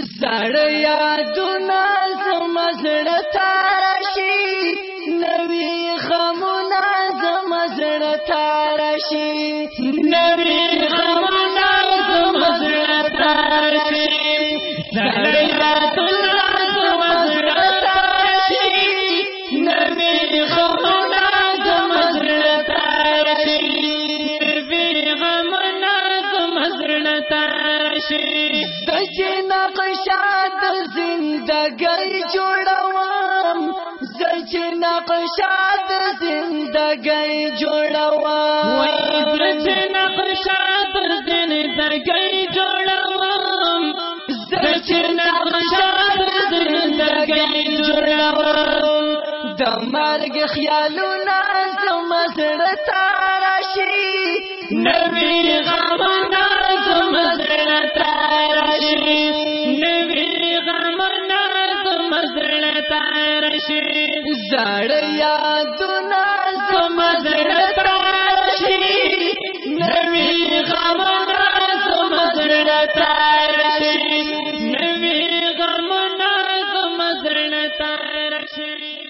زړ یادونه زما زړه تارشي نوی غمونه زما زړه تارشي نوی غمونه زما زړه تارشي زړ یادونه زما زړه تارشي نوی غمونه زما زړه تارشي زما زړه تارشي د نقشات زندګۍ جوړوم زچ نقشات زندګۍ جوړوم وای زچ نقشات زندګۍ جوړوم زچ نقشات زندګۍ جوړوم د مرګ خیالونه زما زړه تارشي نوی غمونه زما زړه تارشي نوی غمونه زما زړه تارشي زړ